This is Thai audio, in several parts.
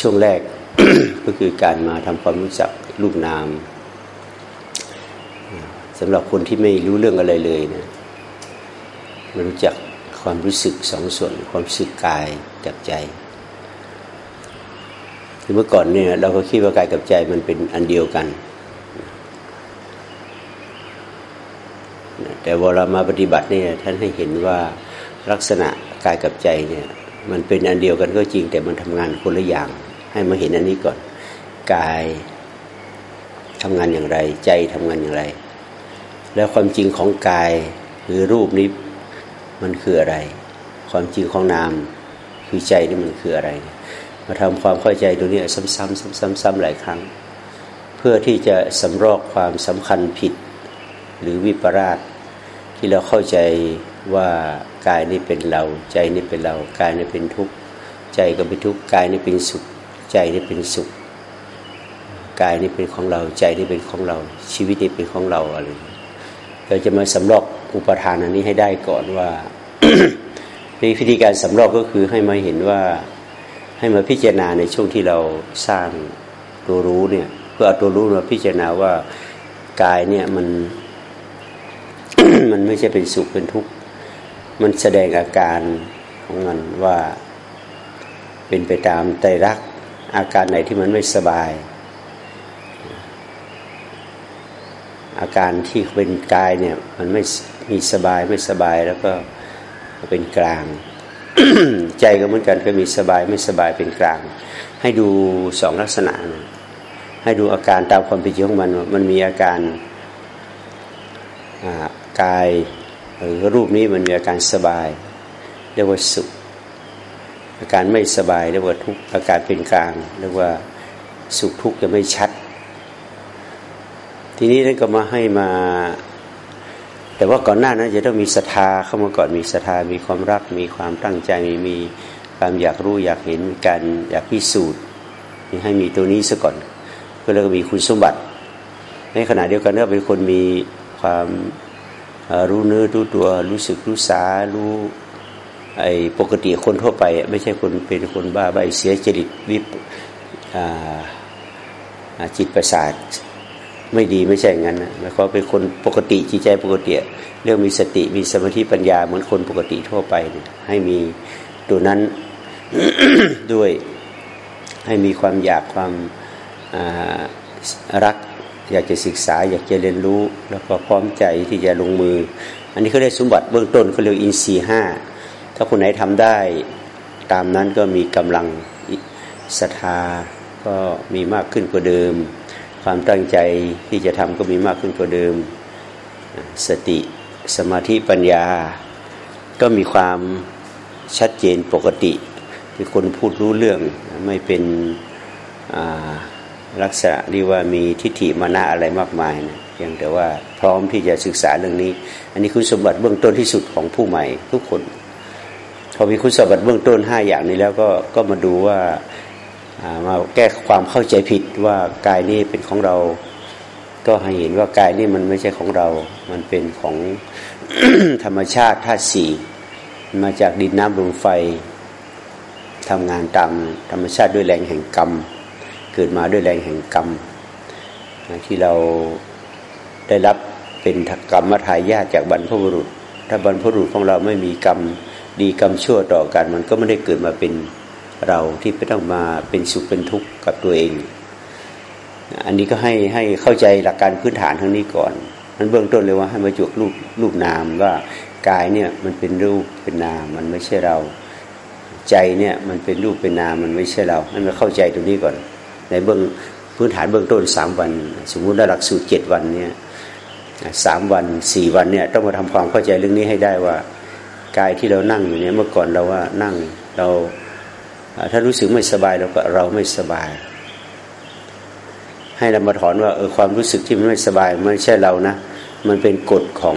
ช่วงแรกก็คือการมาทำความรู้จักรูปนามสำหรับคนที่ไม่รู้เรื่องอะไรเลยนะมารู้จักความรู้สึกสองส่วน ความรู้สึกกายกับใจเมื่อก่อนเนี่ยเราก็คิดว่ากายกับใจมันเป็นอันเดียวกัน แต่เวลามาปฏิบัติเนี่ยท่านให้เห็นว่าลักษณะกายกับใจเนี่ย มันเป็นอันเดียวกันก็จริง แต่มันทำงานคนละอย่าง ให้มาเห็นอันนี้ก่อน กายทำงานอย่างไร ใจทำงานอย่างไร แล้วความจริงของกายหรือรูปนี้มันคืออะไร ความจริงของนามคือใจนี่มันคืออะไร มาทำความเข้าใจตรงนี้ซ้ำๆซ้ำๆหลายครั้ง เพื่อที่จะสำรอกความสำคัญผิด หรือวิปราชที่เราเข้าใจว่า กายนี่เป็นเรา ใจนี่เป็นเรา กายนี่เป็นทุกข์ ใจก็เป็นทุกข์ กายนี่เป็นสุข ใจนี่เป็นสุข กายนี่เป็นของเรา ใจนี่เป็นของเรา ชีวิตนี่เป็นของเราอะไร เราจะมาสำรอกอุปทานอันนี้ให้ได้ก่อนว่าวิธีการสำรอกก็คือให้มาเห็นว่าให้มาพิจารณาในช่วงที่เราสร้างตัวรู้เนี่ยเพื่อเอาตัวรู้มาพิจารณาว่ากายเนี่ยมันมันไม่ใช่เป็นสุขเป็นทุกข์ มันแสดงอาการของมันว่าเป็นไปตามไตรักอาการไหนที่มันไม่สบาย อาการที่เป็นกายเนี่ย มันไม่มีสบายไม่สบายแล้วก็เป็นกลาง ใจก็เหมือนกันก็มีสบายไม่สบายเป็นกลาง ให้ดูสองลักษณะนะให้ดูอาการตามความเป็นจริงของมัน มันมีอาการกาย หรือรูปนี้มันมีอาการสบาย เรียกว่าสุข อาการไม่สบายเรียกว่าทุกข์อาการเป็นกลางเรียกว่าสุขทุกข์จะไม่ชัด ทีนี้ท่านก็มาให้มา แต่ว่าก่อนหน้านั้นจะต้องมีศรัทธาเข้ามาก่อนมีศรัทธามีความรัก มีความตั้งใจมีความอยากรู้อยากเห็นการอยากพิสูจน์ให้มีตัวนี้ซะก่อนเพื่อแล้วก็มีคุณสมบัติ ในขณะเดียวกันก็เป็นคนมีความ รู้เนื้อรู้ตัวรู้สึกรู้สารู้ไอ้ปกติคนทั่วไป ไม่ใช่คนเป็นคนบ้าใบเสียจริตวิปจิตประสาทไม่ดีไม่ใช่งั้นนะแล้วก็เป็นคนปกติจิตใจปกติ เรื่องมีสติมีสมาธิปัญญาเหมือนคนปกติทั่วไปเนี่ยให้มีตัวนั้นด้วยให้มีความอยากความรัก อยากจะศึกษา อยากจะเรียนรู้ แล้วก็พร้อมใจที่จะลงมือ อันนี้เขาได้สมบัติเบื้องต้นเขาเรียกอินทรีห้าถ้าคนไหนทำได้ ตามนั้นก็มีกำลังศรัทธาก็มีมากขึ้นกว่าเดิม ความตั้งใจที่จะทำก็มีมากขึ้นกว่าเดิม สติสมาธิปัญญา ก็มีความชัดเจนปกติที่คนพูดรู้เรื่องไม่เป็นอ่า ลักษณะที่ว่ามีทิฏฐิมานะอะไรมากมายนะเพียงแต่ว่าพร้อมที่จะศึกษาเรื่องนี้ อันนี้คุณสมบัติเบื้องต้นที่สุดของผู้ใหม่ทุกคน พอมีคุณสมบัติเบื้องต้นห้าอย่างนี้แล้วก็ก็มาดูว่ามาแก้ความเข้าใจผิดว่ากายนี้เป็นของเรา ก็ให้เห็นว่ากายนี้มันไม่ใช่ของเรา มันเป็นของธรรมชาติธาตุสี่มาจากดินน้ำลมไฟทำงานตามธรรมชาติด้วยแรงแห่งกรรม เกิดมาด้วยแรงแห่งกรรมที่เราได้รับเป็นกรรมทายาทจากบรรพบุรุษ ถ้าบรรพบุรุษของเราไม่มีกรรมดีกรรมชั่วต่อกัน มันก็ไม่ได้เกิดมาเป็นเราที่ไปต้องมาเป็นสุขเป็นทุกข์กับตัวเอง อันนี้ก็ให้ให้เข้าใจหลักการพื้นฐานทั้งนี้ก่อนนั้นเบื้องต้นเลยว่าให้มาจุกรูปรูปนามว่ากายเนี่ยมันเป็นรูปเป็นนามมันไม่ใช่เรา ใจเนี่ยมันเป็นรูปเป็นนามมันไม่ใช่เราให้มาเข้าใจตรงนี้ก่อน ในเบื้องพื้นฐานเบื้องต้นสามวัน สมมุติได้หลักสูตรเจ็ดวันเนี่ยสามวันสี่วันเนี่ยต้องมาทำความเข้าใจเรื่องนี้ให้ได้ว่ากายที่เรานั่งอยู่เนี่ยเมื่อก่อนเราว่านั่งเราถ้ารู้สึกไม่สบายเราก็เราไม่สบาย ให้เรามาถอนว่าเออความรู้สึกที่มันไม่สบายไม่ใช่เรานะ มันเป็นกฎของ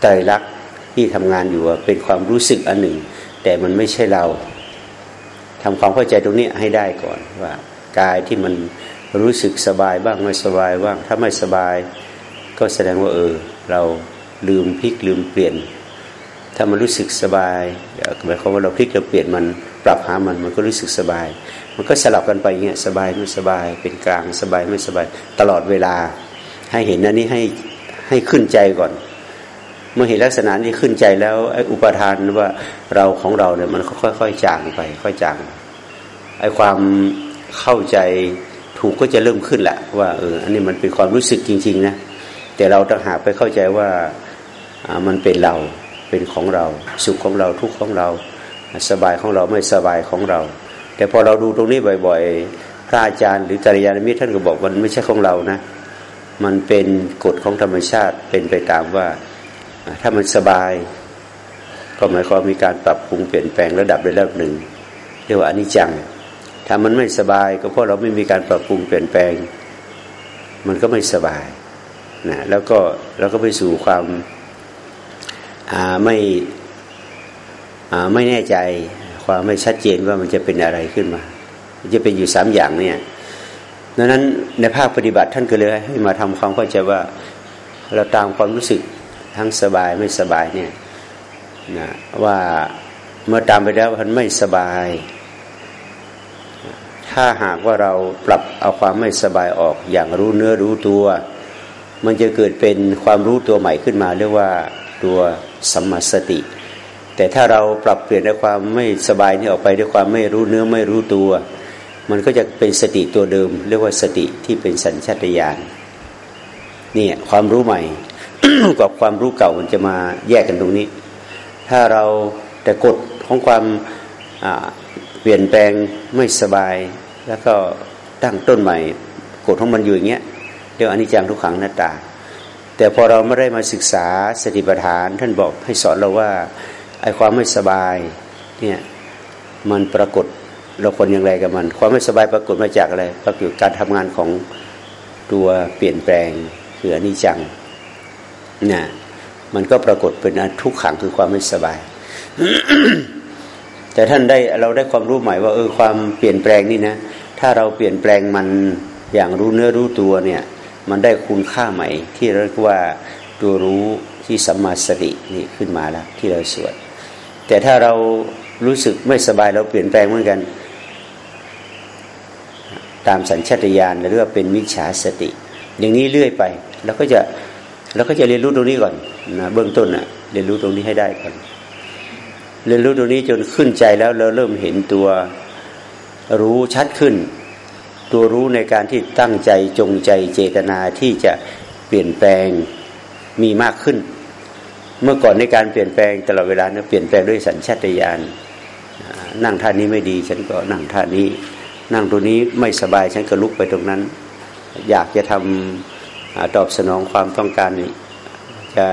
ไตรลักษณ์ที่ทำงานอยู่เป็นความรู้สึกอันหนึ่ง แต่มันไม่ใช่เราทำความเข้าใจตรงนี้ให้ได้ก่อนว่า กายที่มันรู้สึกสบายบ้างไม่สบายบ้าง ถ้าไม่สบาย ก็แสดงว่าเออ เราลืมพลิกลืมเปลี่ยน ถ้ามันรู้สึกสบายหมายความว่าเราพลิกเราเปลี่ยนมันปรับหามันมันก็รู้สึกสบายมมันก็สลับกันไปเงี้ยสบายไม่สบาย เป็นกลางสบายไม่สบาย ตลอดเวลา ให้เห็นอันนี้ให้ให้ขึ้นใจก่อน เมื่อเห็นลักษณะนี้ขึ้นใจแล้วไอ้อุปทานว่าเราของเราเนี่ยมันค่อยๆจางไป ค่อยจางไอ้ความ เข้าใจถูกก็จะเริ่มขึ้นแหละว่าเอออันนี้มันเป็นความรู้สึกจริง ๆ นะ แต่เราต้องหาไปเข้าใจว่ามันเป็นเราเป็นของเรา สุขของเราทุกข์ของเรา สบายของเราไม่สบายของเรา แต่พอเราดูตรงนี้บ่อย ๆ พระอาจารย์หรือจริยานมิตรท่านก็บอกมันไม่ใช่ของเรานะ มันเป็นกฎของธรรมชาติเป็นไปตามว่าถ้ามันสบาย ก็หมายความมีการปรับปรุงเปลี่ยนแปลงระดับใดระดับหนึ่ง เรียกว่าอนิจจัง ถ้ามันไม่สบายก็เพราะเราไม่มีการปรับปรุงเปลี่ยนแปลง มันก็ไม่สบายนะแล้วก็แล้วก็ไปสู่ความไม่ไม่แน่ใจ ความไม่ชัดเจนว่ามันจะเป็นอะไรขึ้นมา จะเป็นอยู่สามอย่างเนี่ยดังนั้นในภาคปฏิบัติท่านก็เลยให้มาทำความเข้าใจว่าเราตามความรู้สึกทั้งสบายไม่สบายเนี่ยนะว่าเมื่อตามไปแล้วมันไม่สบาย ถ้าหากว่าเราปรับเอาความไม่สบายออกอย่างรู้เนื้อรู้ตัว มันจะเกิดเป็นความรู้ตัวใหม่ขึ้นมาเรียกว่าตัวสัมมาสติ แต่ถ้าเราปรับเปลี่ยนด้วยความไม่สบายนี่ออกไปด้วยความไม่รู้เนื้อไม่รู้ตัว มันก็จะเป็นสติตัวเดิม เรียกว่าสติที่เป็นสัญชาตญาณนี่ความรู้ใหม่กับความรู้เก่ามันจะมาแยกกันตรงนี้ ถ้าเราแต่กฎของความ เปลี่ยนแปลงไม่สบาย แล้วก็ตั้งต้นใหม่กฎของมันอยู่อย่างเงี้ยเรียกอนิจจังทุกขังหน้าตา แต่พอเราไม่ได้มาศึกษาสติปัฏฐาน ท่านบอกให้สอนเราว่าไอ้ความไม่สบายเนี่ยมันปรากฏเราคนอย่างไรกับมัน ความไม่สบายปรากฏมาจากอะไรปรากฏการทำงานของตัวเปลี่ยนแปลงคืออนิจจังเนี่ยมันก็ปรากฏเป็นทุกขังคือความไม่สบาย แต่ท่านได้เราได้ความรู้ใหม่ว่าเออความเปลี่ยนแปลงนี่นะ ถ้าเราเปลี่ยนแปลงมันอย่างรู้เนื้อรู้ตัวเนี่ย มันได้คุณค่าใหม่ที่เรียกว่าตัวรู้ที่สัมมาสตินี่ขึ้นมาแล้วที่เราสวดแต่ถ้าเรารู้สึกไม่สบายเราเปลี่ยนแปลงเหมือนกัน ตามสัญชาตญาณหรือว่าเป็นมิจฉาสติ อย่างนี้เรื่อยไปเราก็จะเราก็จะเรียนรู้ตรงนี้ก่อนนะเบื้องต้นนะเรียนรู้ตรงนี้ให้ได้ก่อน เรียนรู้ตรงนี้จนขึ้นใจแล้วเราเริ่มเห็นตัวรู้ชัดขึ้น ตัวรู้ในการที่ตั้งใจจงใจเจตนาที่จะเปลี่ยนแปลงมีมากขึ้น เมื่อก่อนในการเปลี่ยนแปลงตลอดเวลาเนี่ยเปลี่ยนแปลงด้วยสัญชาตญาณนั่งท่านี้ไม่ดี ฉันก็นั่งท่านี้ นั่งตัวนี้ไม่สบายฉันก็ลุกไปตรงนั้น อยากจะทำตอบสนองความต้องการจะ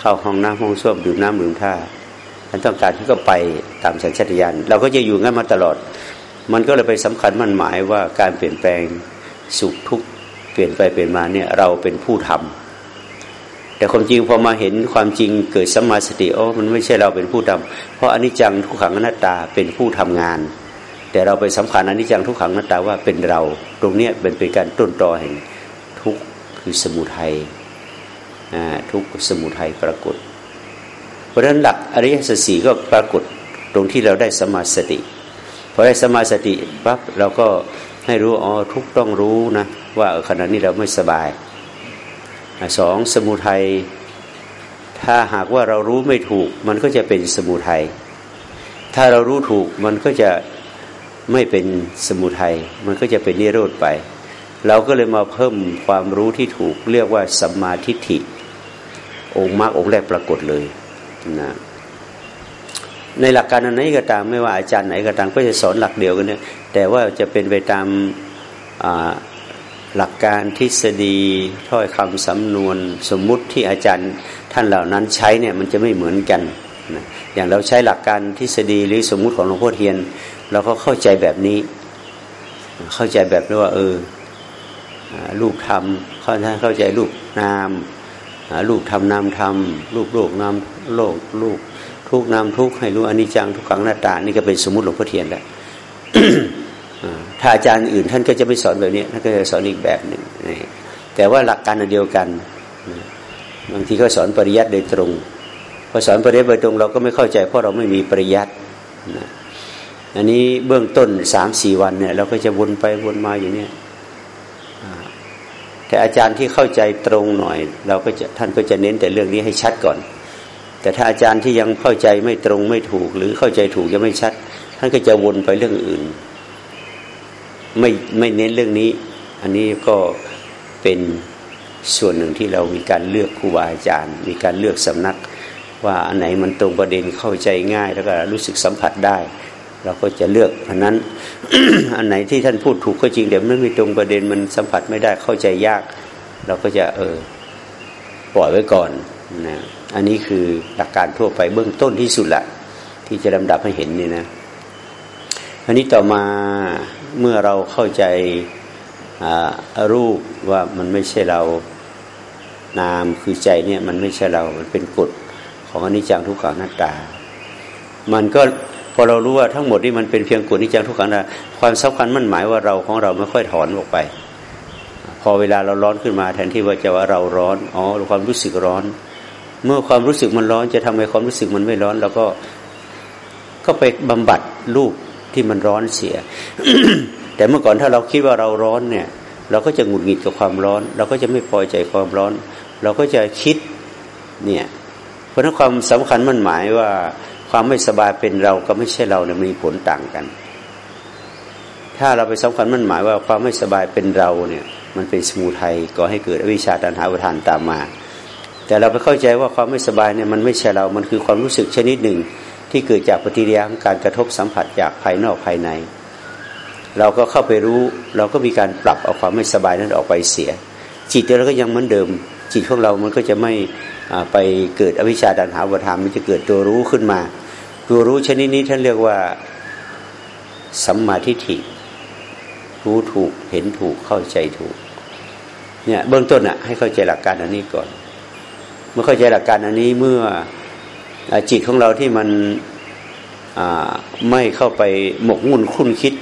เข้าห้องน้ำห้องส้วมดื่มน้ำดื่มท่า ฉันต้องการที่ก็ไปตามสัญชาตญาณเราก็จะอยู่งั้นมาตลอด มันก็เลยไปสำคัญมันหมายว่าการเปลี่ยนแปลงสุขทุกข์เปลี่ยนไปเปลี่ยนมาเนี่ยเราเป็นผู้ทำแต่ความจริงพอมาเห็นความจริงเกิดสัมมาสติโอ้มันไม่ใช่เราเป็นผู้ทำเพราะอนิจจังทุกขังอนัตตาเป็นผู้ทำงาน แต่เราไปสำคัญอนิจจังทุกขังอนัตตาว่าเป็นเรา ตรงเนี้ยเป็นเป็นการต้นตอแห่งทุกคือสมุทัยทุกสมุทัยปรากฏ เพราะฉะนั้นหลักอริยสัจสีก็ปรากฏตรงที่เราได้สมาสติพอได้สมาสติปั๊บเราก็ให้รู้อ๋อทุกต้องรู้นะว่าขณะนี้เราไม่สบายสองสมุทัยถ้าหากว่าเรารู้ไม่ถูก มันก็จะเป็นสมุทัยถ้าเรารู้ถูกมันก็จะไม่เป็นสมุทัยมันก็จะเป็นนิโรธไป เราก็เลยมาเพิ่มความรู้ที่ถูก เรียกว่าสัมมาทิฏฐิองค์มรรคองค์แรกปรากฏเลย นะในหลักการอันไหนก็ตามไม่ว่าอาจารย์ไหนก็ตามก็จะสอนหลักเดียวกันเนี่ยแต่ว่าจะเป็นไปตามหลักการทฤษฎีถ้อยคำสำนวนสมมุติที่อาจารย์ท่านเหล่านั้นใช้เนี่ยมันจะไม่เหมือนกันนะอย่างเราใช้หลักการทฤษฎีหรือสมมุติของหลวงพ่อเทียน เราก็เข้าใจแบบนี้ เข้าใจแบบนี้ว่าเออลูกทำเขาท่านเข้าใจลูกนาม ลูกทำนามทำลูกโลกนามโลกลูกทุกนามทุกให้รู้อนิจจังทุกขังหน้าตานี่ก็เป็นสมมติหลวงพ่อเทียนแหละถ้าอาจารย์อื่นท่านก็จะไม่สอนแบบนี้ท่านก็จะสอนอีกแบบหนึ่งแต่ว่าหลักการเดียวกันบางทีก็สอนปริยัติโดยตรงพอสอนปริยัติโดยตรงเราก็ไม่เข้าใจเพราะเราไม่มีปริยัติอันนี้เบื้องต้นสามสี่วันเนี่ยเราก็จะวนไปวนมาอยู่เนี่ย แต่อาจารย์ที่เข้าใจตรงหน่อย เราก็จะท่านก็จะเน้นแต่เรื่องนี้ให้ชัดก่อน แต่ถ้าอาจารย์ที่ยังเข้าใจไม่ตรงไม่ถูก หรือเข้าใจถูกยังไม่ชัด ท่านก็จะวนไปเรื่องอื่น ไม่ไม่เน้นเรื่องนี้ อันนี้ก็เป็นส่วนหนึ่งที่เรามีการเลือกครูบาอาจารย์ มีการเลือกสำนัก ว่าอันไหนมันตรงประเด็นเข้าใจง่าย แล้วก็รู้สึกสัมผัสได้ เราก็จะเลือกอันนั้น อันไหนที่ท่านพูดถูกก็จริงแต่มันไม่ตรงประเด็นมันสัมผัสไม่ได้เข้าใจยาก เราก็จะเออปล่อยไว้ก่อนนะอันนี้คือหลักการทั่วไปเบื้องต้นที่สุดละที่จะลำดับให้เห็นนี่นะอันนี้ต่อมาเมื่อเราเข้าใจรูปว่ามันไม่ใช่เรานามคือใจเนี่ยมันไม่ใช่เรา มันเป็นกฎของอนิจจังทุกขังหน้าตา มันก็ อเรารู้ว่าทั้งหมดนี่มันเป็นเพียงกฎอนิจจังทุกขังน้าความสำคัญมันหมายว่าเราของเราไม่ค่อยถอนออกไป พอเวลาเราร้อนขึ้นมาแทนที่ว่าจะว่าเราร้อนอ๋อความรู้สึกร้อน เมื่อความรู้สึกมันร้อนจะทำให้ความรู้สึกมันไม่ร้อนเราก็ก็ไปบำบัดรูปที่มันร้อนเสีย แต่เมื่อก่อนถ้าเราคิดว่าเราร้อนเนี่ย เราก็จะหงุดหงิดกับความร้อน เราก็จะไม่พอใจความร้อน เราก็จะคิดเนี่ยเพราะนั้นความสำคัญมันหมายว่า ความไม่สบายเป็นเราก็ไม่ใช่เราเนี่ยมีผลต่างกัน ถ้าเราไปสำคัญมันหมายว่าความไม่สบายเป็นเราเนี่ย มันเป็นสมุทัยก่อให้เกิดอวิชชาตันหาอุทานตามมา แต่เราไปเข้าใจว่าความไม่สบายเนี่ยมันไม่ใช่เรา มันคือความรู้สึกชนิดหนึ่ง ที่เกิดจากปฏิกิริยาของการกระทบสัมผัสจากภายนอกภายใน เราก็เข้าไปรู้เราก็มีการปรับเอาความไม่สบายนั้นออกไปเสีย จิตเราก็ยังเหมือนเดิม จิตของเรามันก็จะไม่ ไปเกิดอวิชชาดันหาวธรรมมันจะเกิดตัวรู้ขึ้นมา ตัวรู้ชนิดนี้ท่านเรียกว่าสัมมาทิฏฐิรู้ถูกเห็นถูกเข้าใจถูกเนี่ยเบื้องต้นอะให้เข้าใจหลักการอันนี้ก่อน เมื่อเข้าใจหลักการอันนี้เมื่อจิตของเราที่มันไม่เข้าไปหมกมุ่นคุ้นคิด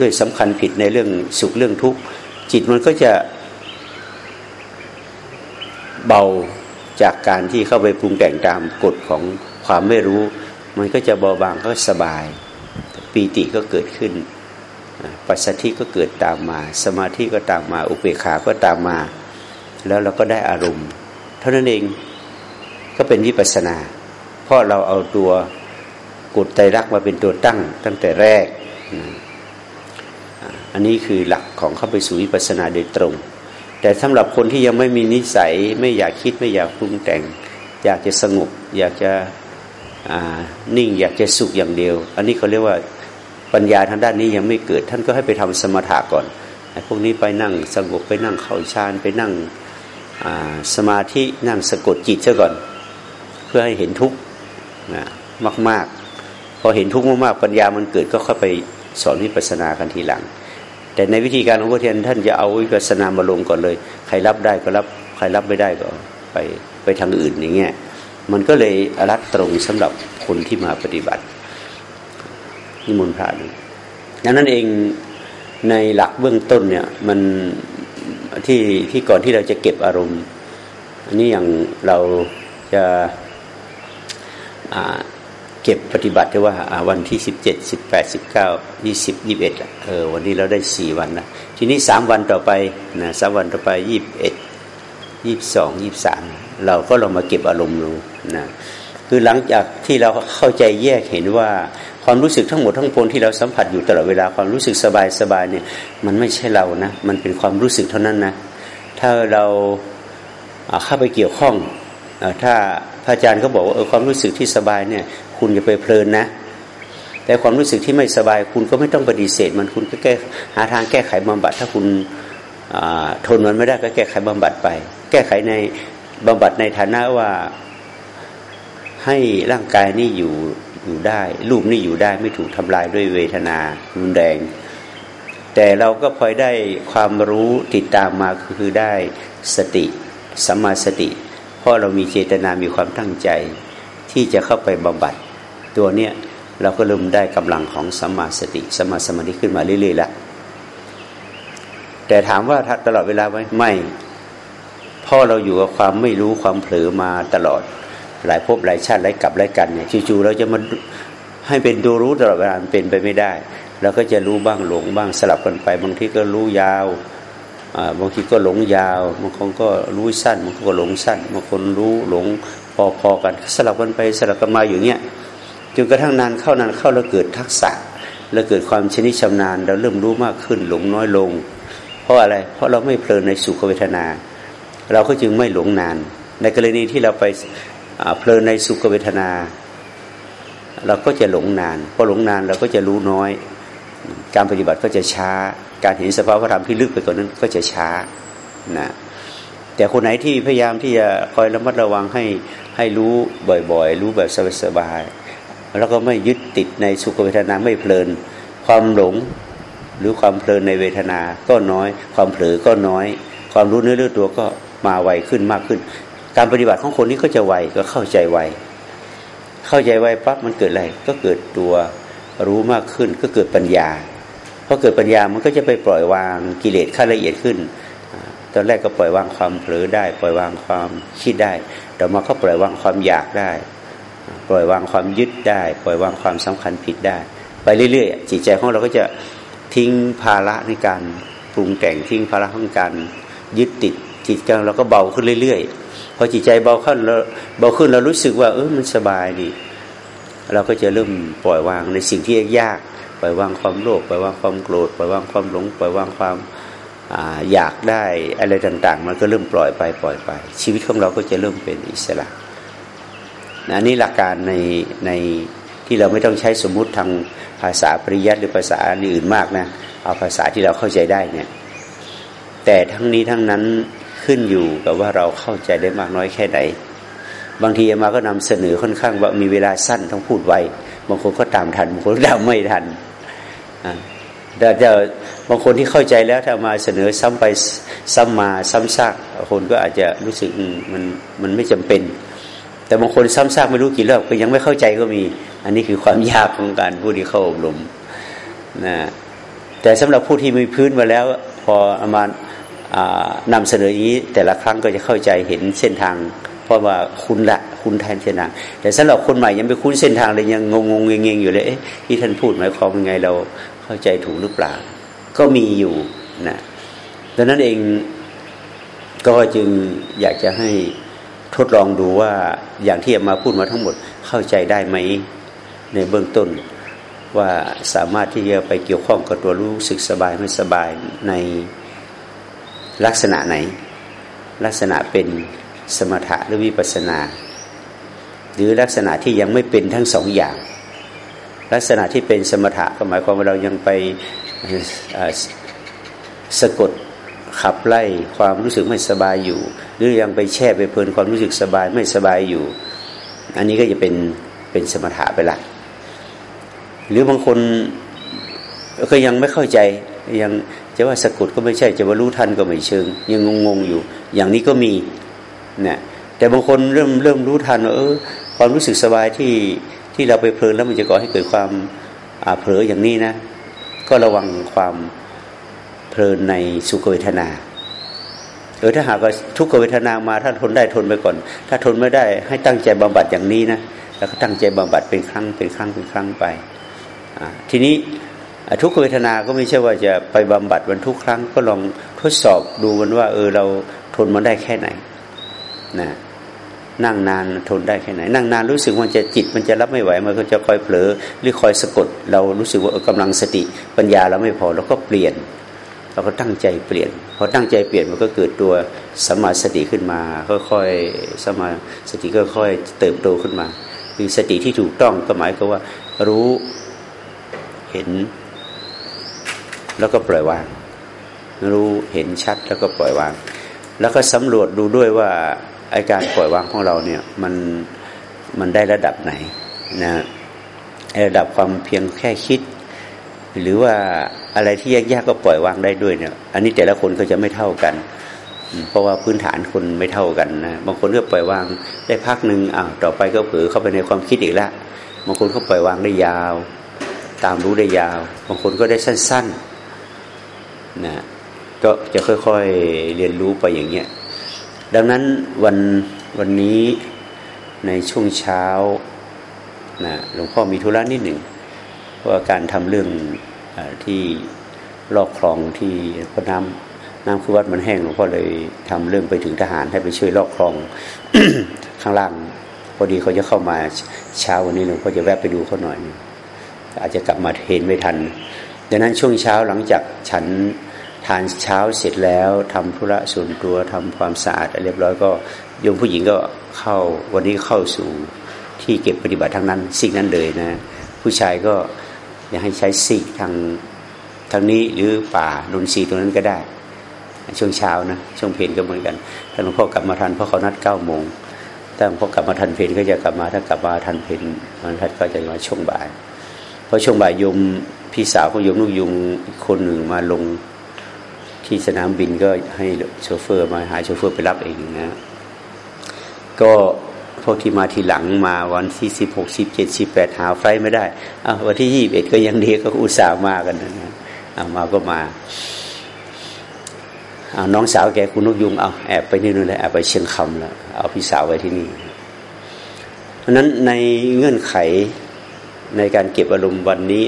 ด้วยสำคัญผิดในเรื่องสุขเรื่องทุกข์จิตมันก็จะเบา จากการที่เข้าไปปรุงแต่งตามกฎของความไม่รู้ มันก็จะเบาบางก็สบาย ปีติก็เกิดขึ้นปัสสธิก็เกิดตามมา สมาธิก็ตามมา อุเบกขาก็ตามมา แล้วเราก็ได้อารมณ์ เท่านั้นเองก็เป็นวิปัสนา เพราะเราเอาตัวกฎใจรักมาเป็นตัวตั้งตั้งแต่แรก อันนี้คือหลักของเข้าไปสู่วิปัสสนาโดยตรง แต่สำหรับคนที่ยังไม่มีนิสัย ไม่อยากคิดไม่อยากปรุงแต่ง อยากจะสงบ อยากจะนิ่ง อยากจะสุขอย่างเดียว อันนี้เขาเรียกว่าปัญญาทางด้านนี้ยังไม่เกิด ท่านก็ให้ไปทำสมถะก่อนไอ้พวกนี้ไปนั่งสงบไปนั่งเข้าฌานไปนั่งสมาธินั่งสะกดจิตซะก่อน เพื่อให้เห็นทุกข์มาก ๆ พอเห็นทุกข์มากๆปัญญามันเกิดก็เข้าไปสอนวิปัสสนากันทีหลัง แต่ในวิธีการของพระเทียนท่านจะเอาวิปัสสนามาลงก่อนเลย ใครรับได้ก็รับใครรับไม่ได้ก็ไปไปทางอื่นอย่างเงี้ยมันก็เลยรัดตรงสำหรับคนที่มาปฏิบัตินิมนต์พระนี่ดังนั้นเองในหลักเบื้องต้นเนี่ยมันที่ที่ก่อนที่เราจะเก็บอารมณ์อันนี้อย่างเราจะ เก็บปฏิบัติได้ว่าวันที่สิบเจ็ดสิบแปดสิบเก้ายี่สิบยี่บเอ็ดเออวันนี้เราได้สี่วันนะทีนี้สามวันต่อไปนะสามวันต่อไปยี่บเอ็ดยี่บสองยี่บสามเราก็ลองมาเก็บอารมณ์ดูนะคือหลังจากที่เราเข้าใจแยกเห็นว่าความรู้สึกทั้งหมดทั้งปวงที่เราสัมผัสอยู่ตลอดเวลาความรู้สึกสบายสบายเนี่ยมันไม่ใช่เรานะมันเป็นความรู้สึกเท่านั้นนะถ้าเราเข้าไปเกี่ยวข้องถ้าพระอาจารย์เขาบอกว่าเออความรู้สึกที่สบายเนี่ย คุณอย่าไปเพลินนะ แต่ความรู้สึกที่ไม่สบายคุณก็ไม่ต้องปฏิเสธ มันคุณก็แก้หาทางแก้ไขบำบัด ถ้าคุณทนมันไม่ได้ก็แก้ไขบำบัดไป แก้ไขในบำบัดในฐานะว่าให้ร่างกายนี่อยู่อยู่ได้ รูปนี่อยู่ได้ไม่ถูกทำลายด้วยเวทนารุนแรง แต่เราก็พลอยได้ความรู้ติดตามมาคือได้สติสัมมาสติ เพราะเรามีเจตนามีความตั้งใจที่จะเข้าไปบำบัด ตัวเนี้ยเราก็เริ่มได้กำลังของสัมมาสติสัมมาสมาธิขึ้นมาเรื่อยๆแล้วแต่ถามว่าตลอดเวลาไหมไม่พ่อเราอยู่กับความไม่รู้ความเผลอมาตลอด หลายภพหลายชาติหลายกับหลายกันเนี่ยจู่ๆเราจะมาให้เป็นดูรู้ตลอดเวลาเป็นไปไม่ได้เราก็จะรู้บ้างหลงบ้างสลับกันไป บางทีก็รู้ยาวบางทีก็หลงยาวบางคนก็รู้สั้นบางคนก็หลงสั้นบางคนรู้หลงพอๆกันสลับกันไปสลับกันมาอยู่เนี้ย จนกระทั่งนานเข้านานเข้าแล้วเกิดทักษะแล้วเกิดความชนิดชำนาญเราเริ่มรู้มากขึ้นหลงน้อยลง เพราะอะไร เพราะเราไม่เพลินในสุขเวทนา เราก็จึงไม่หลงนาน ในกรณีที่เราไปเพลินในสุขเวทนา เราก็จะหลงนานพอหลงนานเราก็จะรู้น้อย การปฏิบัติก็จะช้า การเห็นสภาวธรรมที่ลึกไปกว่านั้นก็จะช้านะแต่คนไหนที่พยายามที่จะคอยระมัดระวังให้ให้รู้บ่อยๆ รู้แบบสบายๆ แล้วก็ไม่ยึดติดในสุขเวทนาไม่เพลิน ความหลงหรือความเพลินในเวทนาก็น้อย ความเผลอก็น้อย ความรู้เนื้อเรื่องตัวก็มาไวขึ้นมากขึ้น การปฏิบัติของคนนี้ก็จะไวก็เข้าใจไวเข้าใจไวปั๊บมันเกิดอะไร ก็เกิดตัวรู้มากขึ้น ก็เกิดปัญญาพอเกิดปัญญามันก็จะไปปล่อยวางกิเลสขั้นละเอียดขึ้น ตอนแรกก็ปล่อยวางความเผลอได้ ปล่อยวางความคิดได้ต่อมาก็ปล่อยวางความอยากได้ ปล่อยวางความยึดได้ ปล่อยวางความสำคัญผิดได้ ไปเรื่อยๆจิตใจของเราก็จะทิ้งภาระในการปรุงแต่งทิ้งภาระของการยึดติดจิตใจเราก็เบาขึ้นเรื่อยๆพอจิตใจเบาขึ้นเราเบาขึ้นเรารู้สึกว่าเออมันสบายดีเราก็จะเริ่มปล่อยวางในสิ่งที่ยากปล่อยวางความโลภปล่อยวางความโกรธปล่อยวางความหลงปล่อยวางความอยากได้อะไรต่าง ๆ มันก็เริ่มปล่อยไปปล่อยไป ชีวิตของเราก็จะเริ่มเป็นอิสระ นะนี่หลักการในในที่เราไม่ต้องใช้สมมุติทางภาษาปริยัติหรือภาษาอื่นมากนะเอาภาษาที่เราเข้าใจได้เนี่ยแต่ทั้งนี้ทั้งนั้นขึ้นอยู่กับว่าเราเข้าใจได้มากน้อยแค่ไหน บางทีมาก็นำเสนอค่อนข้างว่ามีเวลาสั้นต้องพูดไวบางคนก็ตามทันบางคนก็ตามไม่ทันแต่จะบางคนที่เข้าใจแล้วถ้ามาเสนอซ้ำไปซ้ำมาซ้ำซากคนก็อาจจะรู้สึกมันมันไม่จำเป็น แต่บางคนซ้ำซากไม่รู้กี่รอบก็ยังไม่เข้าใจก็มี อันนี้คือความยากของการผู้ที่เข้าอบรมนะแต่สำหรับผู้ที่มีพื้นมาแล้ว พออามานำเสนออย่างนี้ แต่ละครั้งก็จะเข้าใจเห็นเส้นทาง เพราะว่าคุณละคุณแทนเส้นทาง แต่สำหรับคนใหม่ยังไม่คุ้นเส้นทางเลยยังงงงเงงอยู่เลยที่ท่านพูดหมายความยังไงเราเข้าใจถูกหรือเปล่า ก็มีอยู่นะดังนั้นเองก็จึงอยากจะให้ ทดลองดูว่าอย่างที่มาพูดมาทั้งหมดเข้าใจได้ไหมในเบื้องต้นว่าสามารถที่จะไปเกี่ยวข้องกับตัวรู้สึกสบายไม่สบายในลักษณะไหน ลักษณะเป็นสมถะหรือวิปัสนา หรือลักษณะที่ยังไม่เป็นทั้งสองอย่าง ลักษณะที่เป็นสมถะก็หมายความว่าเรายังไปสะกด ขับไล่ความรู้สึกไม่สบายอยู่ หรือยังไปแช่ไปเพลินความรู้สึกสบายไม่สบายอยู่ อันนี้ก็จะเป็นเป็นสมถะไปละหรือบางคนก็ยังไม่เข้าใจยังจะว่าสะกดก็ไม่ใช่จะว่ารู้ทันก็ไม่เชิง ยังงงๆอยู่ อย่างนี้ก็มีเนี่ยแต่บางคนเริ่มเริ่มรู้ทันว่าเออความรู้สึกสบายที่ที่เราไปเพลินแล้วมันจะก่อให้เกิดความเผลออย่างนี้นะ ก็ระวังความ ลินในสุขเวทนาเออถ้าหากทุกขเวทนามาถ้าทนได้ทนไปก่อน ถ้าทนไม่ได้ให้ตั้งใจบำบัดอย่างนี้นะแล้วก็ตั้งใจบำบัดเป็นครั้งเป็นครั้งเป็นครั้งไปทีนี้ทุกขเวทนาก็ไม่ใช่ว่าจะไปบำบัดวันทุกครั้งก็ลองทดสอบดูมันว่า เออเราทนมันได้แค่ไหนนะนั่งนานทนได้แค่ไหน นั่งนานรู้สึกมันจะจิตมันจะรับไม่ไหวมันก็จะคอยเผลอหรือคอยสะกด เรารู้สึกว่ากำลังสติปัญญาเราไม่พอเราก็เปลี่ยน เราก็ตั้งใจเปลี่ยนพอตั้งใจเปลี่ยนมันก็เกิดตัวสมาสติขึ้นมาค่อยๆสมาสติก็ค่อยเติบโตขึ้นมา คือสติที่ถูกต้องก็หมายก็ว่ารู้เห็น แล้วก็ปล่อยวาง รู้เห็นชัดแล้วก็ปล่อยวาง แล้วก็สำรวจดูด้วยว่าไอการปล่อยวางของเราเนี่ยมันมันได้ระดับไหนนะระดับความเพียงแค่คิด หรือว่า อะไรที่ยากๆก็ปล่อยวางได้ด้วยเนี่ย อันนี้แต่ละคนก็จะไม่เท่ากัน เพราะว่าพื้นฐานคนไม่เท่ากันนะบางคนก็ปล่อยวางได้พักหนึ่งอ้าวต่อไปก็เผลอเข้าไปในความคิดอีกแล้วบางคนเขาปล่อยวางได้ยาว ตามรู้ได้ยาว บางคนก็ได้สั้นๆนะก็จะค่อยๆเรียนรู้ไปอย่างเงี้ยดังนั้นวันวันนี้ในช่วงเช้านะหลวงพ่อมีธุระนิดหนึ่งเพราะว่าการทำเรื่อง ที่ลอกคลองที่พน้ำน้ำคือวัดมันแห้งหลวงพ่อเลยทำเรื่องไปถึงทหารให้ไปช่วยลอกคลองข้างล่าง พอดีเขาจะเข้ามาเช้าวันนี้หลวงพ่อจะแวะไปดูเขาหน่อย อาจจะกลับมาเห็นไม่ทัน ดังนั้นช่วงเช้าหลังจากฉันทานเช้าเสร็จแล้วทำธุระส่วนตัวทำความสะอาดเรียบร้อยก็โยมผู้หญิงก็เข้าวันนี้เข้าสู่ที่เก็บปฏิบัติทั้งนั้น สิ่งนั้นเลยนะ ผู้ชายก็ อยากให้ใช้สิ่งทางทางนี้หรือป่าดนซีตรงนั้นก็ได้ ช่วงเช้านะช่วงเพลนก็เหมือนกันถ้าหลวงพ่อกลับมาทันเพราะเขานัดเก้าโมงถ้าหลวงพ่อกลับมาทันเพลนก็จะกลับมาถ้ากลับมาทันเพลนมันทัดก็จะมาช่วงบ่าย เพราะช่วงบ่ายยมพี่สาวของยมลูกยุงคนหนึ่งมาลงที่สนามบินก็ให้โชเฟอร์มาหาโชเฟอร์ไปรับเองนะก็ พวกที่มาทีหลังมาวันที่สิบหกสิบเจ็ดสิบแปดหาไฟไม่ได้อะวันที่ยี่บเอ็ดก็ยังดีก็อุตส่าห์มากันนะเอามาก็มาเอาน้องสาวแกคุณนกยุงเอาแอบไปนี่นู่นเลยแอบไปเชียงคำแล้วเอาพี่สาวไว้ที่นี่เพราะนั้นในเงื่อนไขในการเก็บอารมณ์วันนี้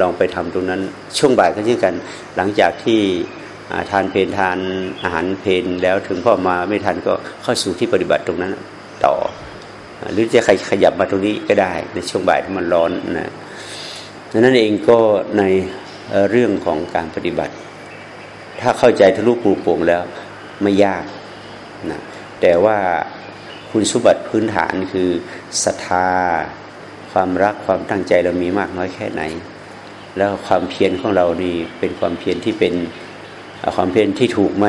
ลองไปทำตรงนั้น ช่วงบ่ายก็เช่นกัน หลังจากที่ทานเพนทานอาหารเพนแล้วถึงพ่อมาไม่ทันก็เข้าสู่ที่ปฏิบัติตรงนั้น ต่อ หรือจะใครขยับมาตรงนี้ก็ได้ ในช่วงบ่ายที่มันร้อนนะดังนั้นเองก็ในเรื่องของการปฏิบัติ ถ้าเข้าใจทะลุปูโป่งแล้วไม่ยากนะแต่ว่าคุณสมบัติพื้นฐานคือศรัทธา ความรักความตั้งใจเรามีมากน้อยแค่ไหน แล้วความเพียรของเรานี่เป็นความเพียรที่เป็นความเพียรที่ถูกไหม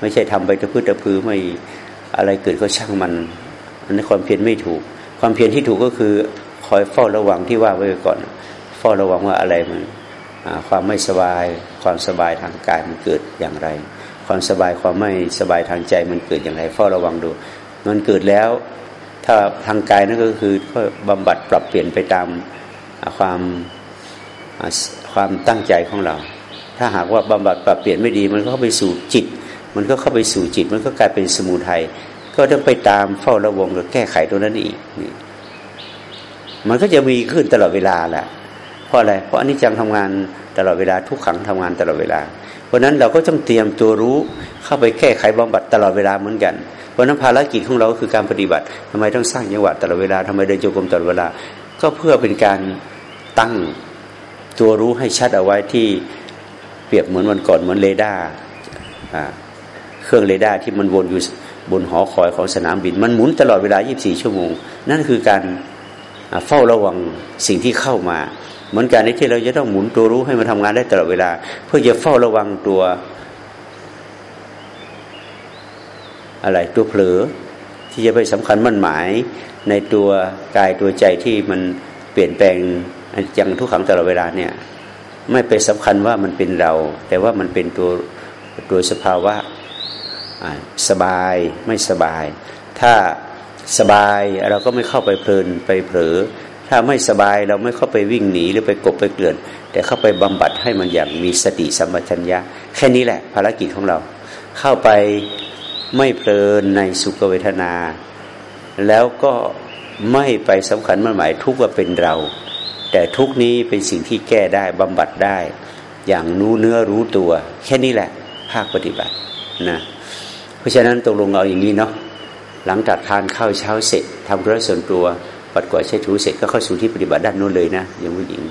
ไม่ใช่ทำไปตะพื้ตะพือไม่อะไรเกิดก็ช่างมัน อันนี้ความเพียรไม่ถูก ความเพียรที่ถูกก็คือคอยเฝ้าระวังที่ว่าไว้ก่อนเฝ้าระวังว่าอะไรมันความไม่สบาย ความสบายทางกายมันเกิดอย่างไร ความสบายความไม่สบายทางใจมันเกิดอย่างไร เฝ้าระวังดู มันเกิดแล้ว ถ้าทางกายนั่นก็คือก็บำบัดปรับเปลี่ยนไปตามความความตั้งใจของเรา ถ้าหากว่าบำบัดปรับเปลี่ยนไม่ดี มันก็เข้าไปสู่จิต มันก็เข้าไปสู่จิต มันก็กลายเป็นสมุทัย ก็ต้องไปตามเฝ้าระวังแก้ไขตัวนั้นอีกนี่มันก็จะมีขึ้นตลอดเวลาแหละเพราะอะไรเพราะอันนี้จังทำงานตลอดเวลาทุกขังทำงานตลอดเวลา เพราะนั้นเราก็ต้องเตรียมตัวรู้เข้าไปแก้ไขบำบัดตลอดเวลาเหมือนกัน เพราะนั้นภารกิจของเราคือการปฏิบัติทำไมต้องสร้างจังหวะตลอดเวลาทำไมเดินโยกมตลอดเวลา ก็เพื่อเป็นการตั้งตัวรู้ให้ชัดเอาไว้ที่เปรียบเหมือนวันก่อนเหมือนเรดาร์เครื่องเรดาร์ที่มันวนอยู่ บนหอคอยของสนามบิน มันหมุนตลอดเวลา 24 ชั่วโมง นั่นคือการเฝ้าระวังสิ่งที่เข้ามา เหมือนกันที่เราจะต้องหมุนตัวรู้ให้มันทำงานได้ตลอดเวลา เพื่อจะเฝ้าระวังตัวอะไรตัวเผลอที่จะไปสำคัญมั่นหมายในตัวกายตัวใจที่มันเปลี่ยนแปลงจังทุกขังตลอดเวลาเนี่ยไม่ไปสำคัญว่ามันเป็นเรา แต่ว่ามันเป็นตัวตัวสภาวะ สบายไม่สบาย ถ้าสบายเราก็ไม่เข้าไปเพลินไปเผลอ ถ้าไม่สบายเราไม่เข้าไปวิ่งหนีหรือไปกบไปเกลื่อน แต่เข้าไปบำบัดให้มันอย่างมีสติสัมปชัญญะ แค่นี้แหละภารกิจของเรา เข้าไปไม่เพลินในสุขเวทนา แล้วก็ไม่ไปสำคัญมันหมายทุกว่าเป็นเรา แต่ทุกนี้เป็นสิ่งที่แก้ได้บำบัดได้ อย่างรู้เนื้อรู้ตัว แค่นี้แหละ ภาคปฏิบัตินะ ราะฉะนั้นตกลงเอาอย่างนี้เนาะหลังจากทานข้าวเช้าเสร็จทำธุระส่วนตัวปัดกวาดเช็ดถูเสร็จก็เข้าสู่ที่ปฏิบัติด้านโน้นเลยนะอย่างผู้หญิง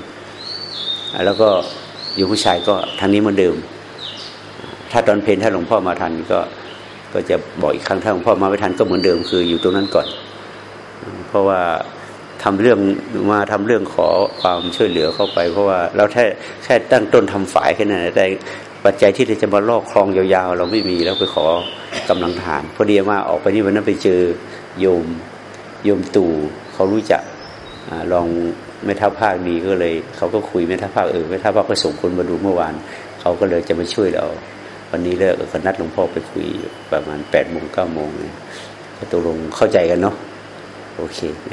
แล้วก็อยู่ผู้ชายก็ทางนี้เหมือนเดิม ถ้าตอนเพลนถ้าหลวงพ่อมาทันก็ก็จะบอกอีกครั้งถ้าหลวงพ่อมาไม่ทันก็เหมือนเดิมคืออยู่ตรงนั้นก่อน เพราะว่าทำเรื่องมาทำเรื่องขอความช่วยเหลือเข้าไป เพราะว่าเราแค่แค่ตั้งต้นทำฝ่ายแค่นั้นแต่ ปัจจัยที่จะมาลอกคลองยาวๆ เราไม่มีแล้วไปขอกำลังฐานพอดีมาออกไปนี่วันนั้นไปเจอโยมโยมตู่เขารู้จักอลองไม่ท้าภาคดีก็เลยเขาก็คุยไม่ท้าภาคเออไม่ท้าภาคก็ส่งคนมาดูเมื่อวานเขาก็เลยจะมาช่วยเรา วันนี้เลิกก็นัดหลวงพ่อไปคุยประมาณแปดโมงเก้าโมงเนี่ยตกลงเข้าใจกันเนาะโอเค